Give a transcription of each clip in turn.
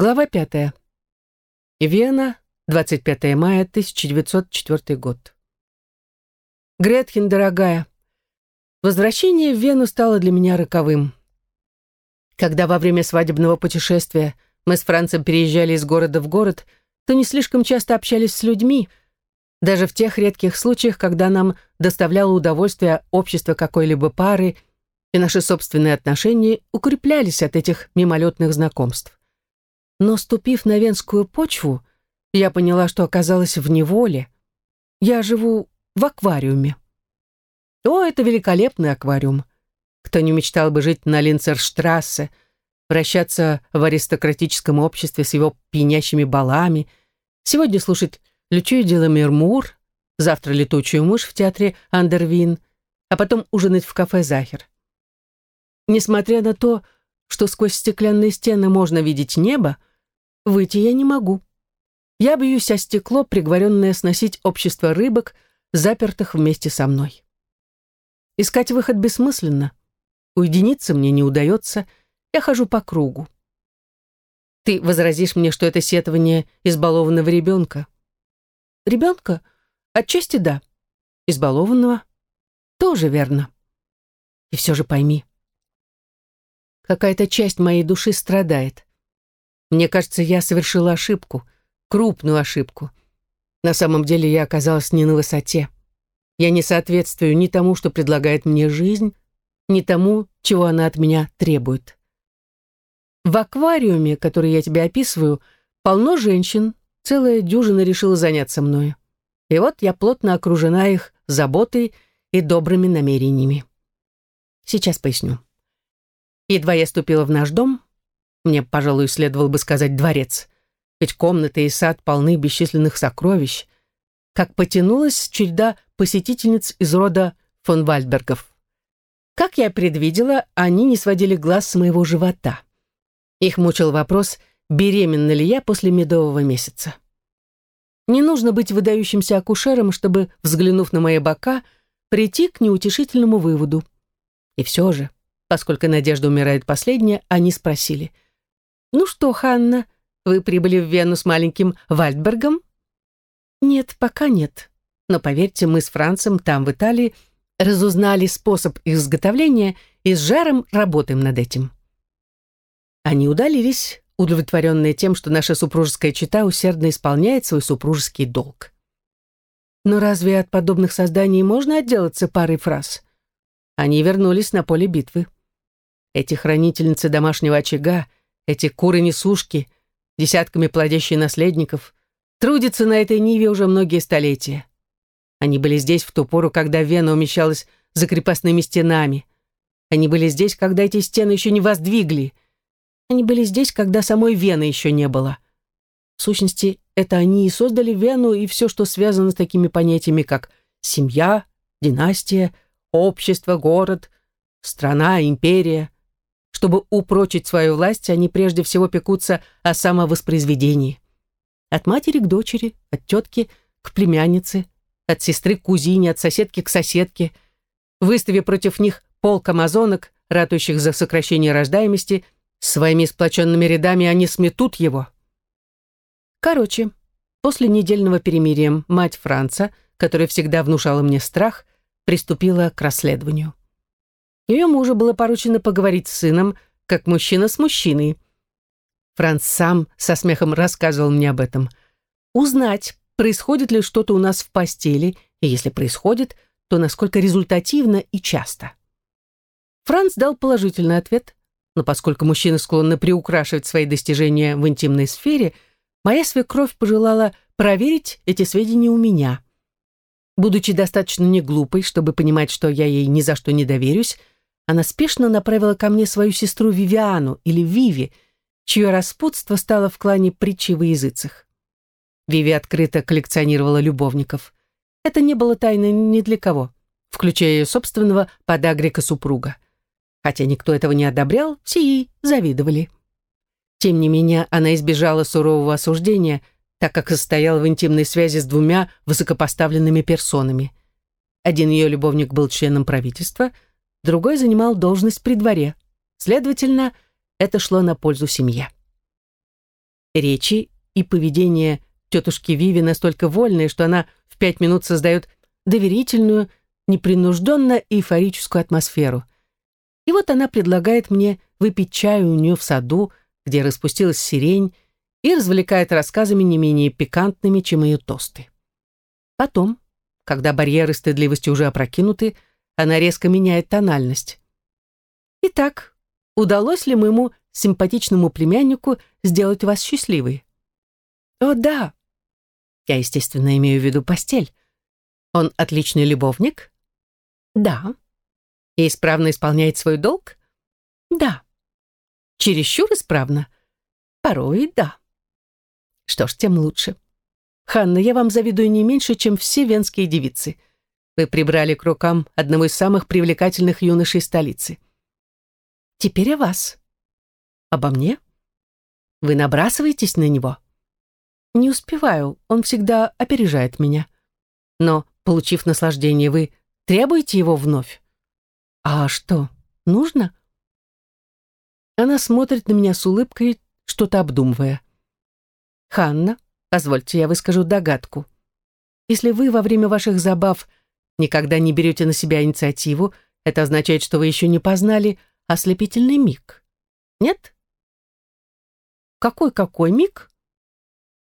Глава пятая. Вена, 25 мая 1904 год. Гретхен, дорогая, возвращение в Вену стало для меня роковым. Когда во время свадебного путешествия мы с Францем переезжали из города в город, то не слишком часто общались с людьми, даже в тех редких случаях, когда нам доставляло удовольствие общество какой-либо пары, и наши собственные отношения укреплялись от этих мимолетных знакомств. Но, ступив на венскую почву, я поняла, что оказалась в неволе. Я живу в аквариуме. О, это великолепный аквариум. Кто не мечтал бы жить на Линцерштрассе, вращаться в аристократическом обществе с его пьянящими балами, сегодня слушать Лючию Деламермур, завтра летучую мышь в театре Андервин, а потом ужинать в кафе «Захер». Несмотря на то, что сквозь стеклянные стены можно видеть небо, выйти я не могу. Я бьюсь о стекло, приговоренное сносить общество рыбок, запертых вместе со мной. Искать выход бессмысленно. Уединиться мне не удается, я хожу по кругу. Ты возразишь мне, что это сетование избалованного ребенка. Ребенка? Отчасти да. Избалованного? Тоже верно. И все же пойми. Какая-то часть моей души страдает. Мне кажется, я совершила ошибку, крупную ошибку. На самом деле я оказалась не на высоте. Я не соответствую ни тому, что предлагает мне жизнь, ни тому, чего она от меня требует. В аквариуме, который я тебе описываю, полно женщин, целая дюжина решила заняться мною. И вот я плотно окружена их заботой и добрыми намерениями. Сейчас поясню. Едва я ступила в наш дом, мне, пожалуй, следовало бы сказать дворец, ведь комнаты и сад полны бесчисленных сокровищ, как потянулась череда посетительниц из рода фон Вальдбергов. Как я предвидела, они не сводили глаз с моего живота. Их мучил вопрос, беременна ли я после медового месяца. Не нужно быть выдающимся акушером, чтобы, взглянув на мои бока, прийти к неутешительному выводу. И все же, поскольку Надежда умирает последняя, они спросили. «Ну что, Ханна, вы прибыли в Вену с маленьким Вальдбергом?» «Нет, пока нет. Но поверьте, мы с Францем там, в Италии, разузнали способ изготовления и с жаром работаем над этим». Они удалились, удовлетворенные тем, что наша супружеская чита усердно исполняет свой супружеский долг. Но разве от подобных созданий можно отделаться парой фраз? Они вернулись на поле битвы. Эти хранительницы домашнего очага, эти куры-несушки, десятками плодящие наследников, трудятся на этой ниве уже многие столетия. Они были здесь в ту пору, когда Вена умещалась за крепостными стенами. Они были здесь, когда эти стены еще не воздвигли — они были здесь, когда самой Вены еще не было. В сущности, это они и создали Вену и все, что связано с такими понятиями, как семья, династия, общество, город, страна, империя. Чтобы упрочить свою власть, они прежде всего пекутся о самовоспроизведении. От матери к дочери, от тетки к племяннице, от сестры к кузине, от соседки к соседке. Выставив против них полк амазонок, ратующих за сокращение рождаемости – Своими сплоченными рядами они сметут его. Короче, после недельного перемирия мать Франца, которая всегда внушала мне страх, приступила к расследованию. Ее мужу было поручено поговорить с сыном, как мужчина с мужчиной. Франц сам со смехом рассказывал мне об этом. Узнать, происходит ли что-то у нас в постели, и если происходит, то насколько результативно и часто. Франц дал положительный ответ, но поскольку мужчины склонны приукрашивать свои достижения в интимной сфере, моя свекровь пожелала проверить эти сведения у меня. Будучи достаточно неглупой, чтобы понимать, что я ей ни за что не доверюсь, она спешно направила ко мне свою сестру Вивиану или Виви, чье распутство стало в клане притчи во языцах. Виви открыто коллекционировала любовников. Это не было тайной ни для кого, включая ее собственного подагрика-супруга. Хотя никто этого не одобрял, все ей завидовали. Тем не менее, она избежала сурового осуждения, так как состояла в интимной связи с двумя высокопоставленными персонами. Один ее любовник был членом правительства, другой занимал должность при дворе. Следовательно, это шло на пользу семье. Речи и поведение тетушки Виви настолько вольные, что она в пять минут создает доверительную, непринужденно эйфорическую атмосферу. И вот она предлагает мне выпить чаю у нее в саду, где распустилась сирень, и развлекает рассказами не менее пикантными, чем ее тосты. Потом, когда барьеры стыдливости уже опрокинуты, она резко меняет тональность. Итак, удалось ли моему симпатичному племяннику сделать вас счастливой? О, да. Я, естественно, имею в виду постель. Он отличный любовник? Да. И исправно исполняет свой долг? Да. Чересчур исправно? Порой да. Что ж, тем лучше. Ханна, я вам завидую не меньше, чем все венские девицы. Вы прибрали к рукам одного из самых привлекательных юношей столицы. Теперь о вас. Обо мне? Вы набрасываетесь на него? Не успеваю, он всегда опережает меня. Но, получив наслаждение, вы требуете его вновь? А что, нужно? Она смотрит на меня с улыбкой, что-то обдумывая. «Ханна, позвольте, я выскажу догадку. Если вы во время ваших забав никогда не берете на себя инициативу, это означает, что вы еще не познали ослепительный миг. Нет? Какой-какой миг?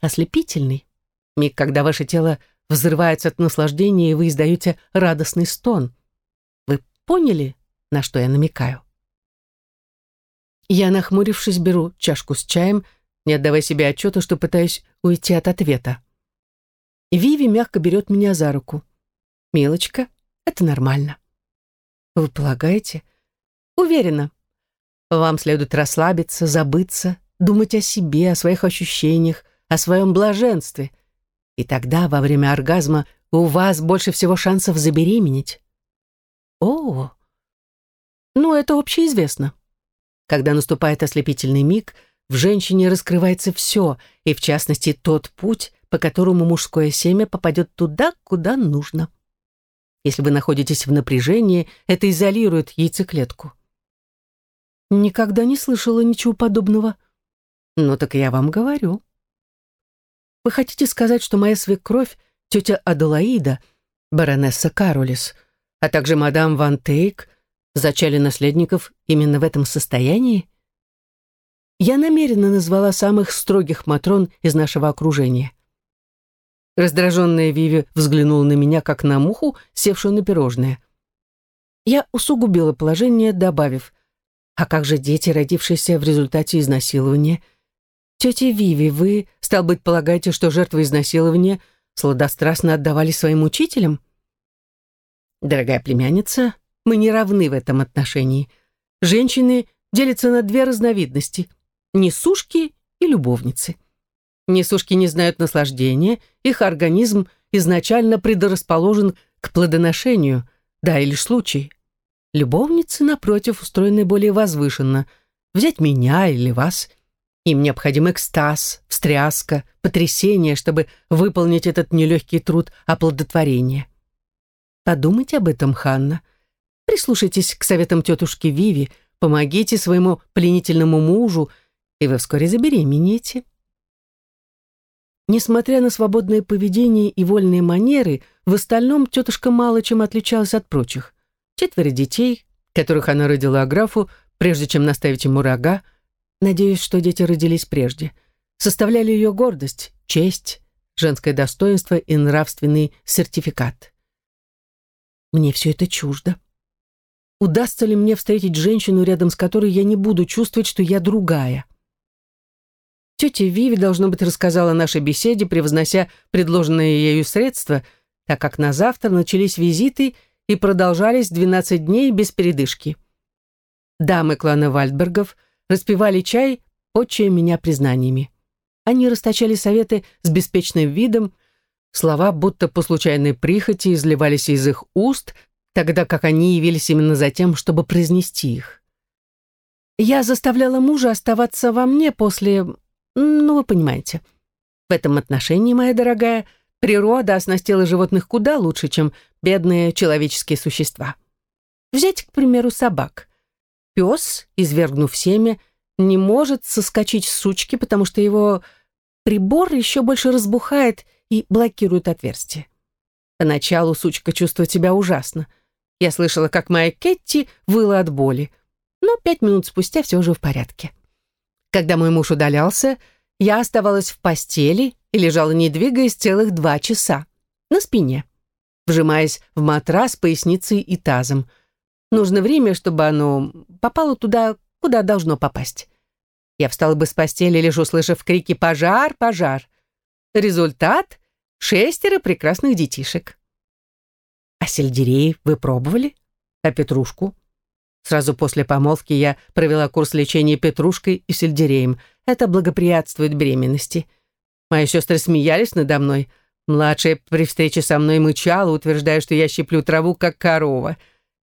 Ослепительный. Миг, когда ваше тело взрывается от наслаждения, и вы издаете радостный стон. Вы поняли, на что я намекаю? Я, нахмурившись, беру чашку с чаем не отдавая себе отчета, что пытаюсь уйти от ответа. Виви мягко берет меня за руку. «Милочка, это нормально». «Вы полагаете?» «Уверена. Вам следует расслабиться, забыться, думать о себе, о своих ощущениях, о своем блаженстве. И тогда, во время оргазма, у вас больше всего шансов забеременеть». «О, ну это общеизвестно. Когда наступает ослепительный миг — в женщине раскрывается все, и в частности тот путь, по которому мужское семя попадет туда, куда нужно. Если вы находитесь в напряжении, это изолирует яйцеклетку. Никогда не слышала ничего подобного. Ну так я вам говорю. Вы хотите сказать, что моя свекровь, тетя Аделаида, баронесса Каролис, а также мадам Ван Тейк, зачали наследников именно в этом состоянии? Я намеренно назвала самых строгих матрон из нашего окружения. Раздраженная Виви взглянула на меня, как на муху, севшую на пирожное. Я усугубила положение, добавив, «А как же дети, родившиеся в результате изнасилования? Тетя Виви, вы, стал быть, полагаете, что жертвы изнасилования сладострастно отдавали своим учителям?» «Дорогая племянница, мы не равны в этом отношении. Женщины делятся на две разновидности несушки и любовницы. Несушки не знают наслаждения, их организм изначально предрасположен к плодоношению, да и лишь случай. Любовницы, напротив, устроены более возвышенно. Взять меня или вас. Им необходим экстаз, встряска, потрясение, чтобы выполнить этот нелегкий труд оплодотворения. Подумайте об этом, Ханна. Прислушайтесь к советам тетушки Виви, помогите своему пленительному мужу, и вы вскоре забеременеете. Несмотря на свободное поведение и вольные манеры, в остальном тетушка мало чем отличалась от прочих. Четверо детей, которых она родила графу, прежде чем наставить ему рога, надеюсь, что дети родились прежде, составляли ее гордость, честь, женское достоинство и нравственный сертификат. Мне все это чуждо. Удастся ли мне встретить женщину, рядом с которой я не буду чувствовать, что я другая? Тетя Виви, должно быть, рассказала о нашей беседе, превознося предложенные ею средства, так как на завтра начались визиты и продолжались 12 дней без передышки. Дамы клана Вальдбергов распивали чай, отчая меня признаниями. Они расточали советы с беспечным видом, слова будто по случайной прихоти изливались из их уст, тогда как они явились именно за тем, чтобы произнести их. Я заставляла мужа оставаться во мне после ну, вы понимаете. В этом отношении, моя дорогая, природа оснастила животных куда лучше, чем бедные человеческие существа. Взять, к примеру, собак. Пес, извергнув семя, не может соскочить с сучки, потому что его прибор еще больше разбухает и блокирует отверстие. Поначалу сучка чувствует себя ужасно. Я слышала, как моя Кетти выла от боли, но пять минут спустя все уже в порядке. Когда мой муж удалялся, я оставалась в постели и лежала, не двигаясь, целых два часа. На спине, вжимаясь в матрас поясницей и тазом. Нужно время, чтобы оно попало туда, куда должно попасть. Я встала бы с постели, лишь услышав крики «Пожар! Пожар!». Результат — шестеро прекрасных детишек. А сельдерей вы пробовали? А петрушку? Сразу после помолвки я провела курс лечения петрушкой и сельдереем. Это благоприятствует беременности. Мои сестры смеялись надо мной. Младшая при встрече со мной мычала, утверждая, что я щиплю траву, как корова.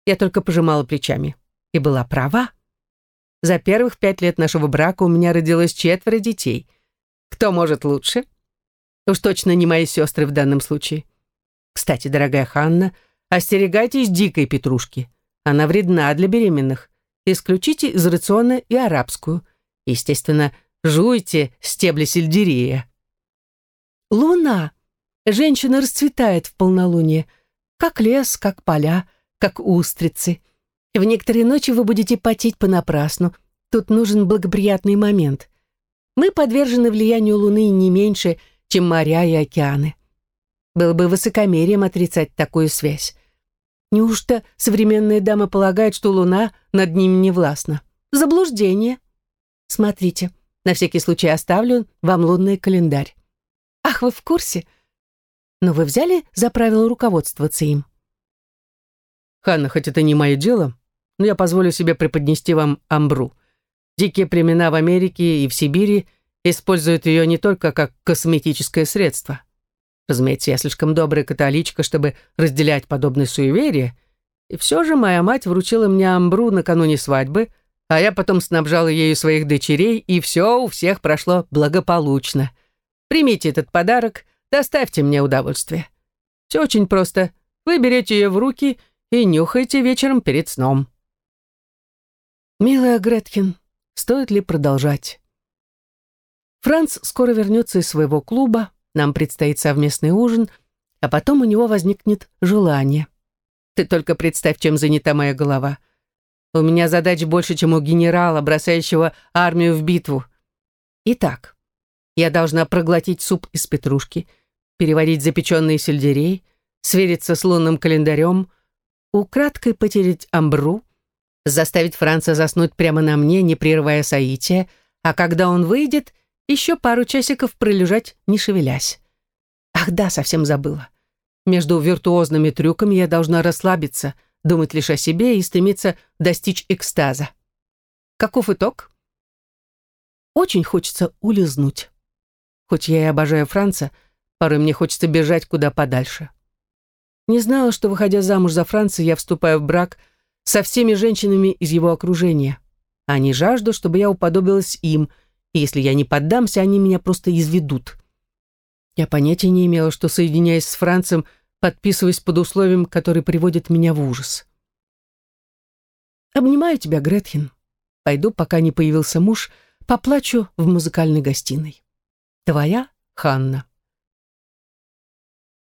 Я только пожимала плечами. И была права. За первых пять лет нашего брака у меня родилось четверо детей. Кто может лучше? Уж точно не мои сестры в данном случае. Кстати, дорогая Ханна, остерегайтесь дикой петрушки. Она вредна для беременных. Исключите из рациона и арабскую. Естественно, жуйте стебли сельдерея. Луна. Женщина расцветает в полнолуние. Как лес, как поля, как устрицы. В некоторые ночи вы будете потеть понапрасну. Тут нужен благоприятный момент. Мы подвержены влиянию Луны не меньше, чем моря и океаны. Было бы высокомерием отрицать такую связь. Неужто современная дама полагает, что Луна над ним не властна? Заблуждение. Смотрите, на всякий случай оставлю вам лунный календарь. Ах, вы в курсе? Но вы взяли за правило руководствоваться им? Ханна, хоть это не мое дело, но я позволю себе преподнести вам амбру. Дикие племена в Америке и в Сибири используют ее не только как косметическое средство. Разумеется, я слишком добрая католичка, чтобы разделять подобные суеверия, и все же моя мать вручила мне амбру накануне свадьбы, а я потом снабжала ею своих дочерей, и все у всех прошло благополучно. Примите этот подарок, доставьте мне удовольствие. Все очень просто. Вы берете ее в руки и нюхаете вечером перед сном. Милая Греткин, стоит ли продолжать? Франц скоро вернется из своего клуба, нам предстоит совместный ужин, а потом у него возникнет желание. Ты только представь, чем занята моя голова. У меня задач больше, чем у генерала, бросающего армию в битву. Итак, я должна проглотить суп из петрушки, переварить запеченный сельдерей, свериться с лунным календарем, украдкой потереть амбру, заставить Франца заснуть прямо на мне, не прерывая соития, а когда он выйдет — еще пару часиков пролежать, не шевелясь. Ах да, совсем забыла. Между виртуозными трюками я должна расслабиться, думать лишь о себе и стремиться достичь экстаза. Каков итог? Очень хочется улизнуть. Хоть я и обожаю Франца, порой мне хочется бежать куда подальше. Не знала, что, выходя замуж за Франца, я вступаю в брак со всеми женщинами из его окружения. Они жаждут, чтобы я уподобилась им – и если я не поддамся, они меня просто изведут. Я понятия не имела, что, соединяясь с Францем, подписываюсь под условием, который приводит меня в ужас. Обнимаю тебя, Гретхен. Пойду, пока не появился муж, поплачу в музыкальной гостиной. Твоя Ханна.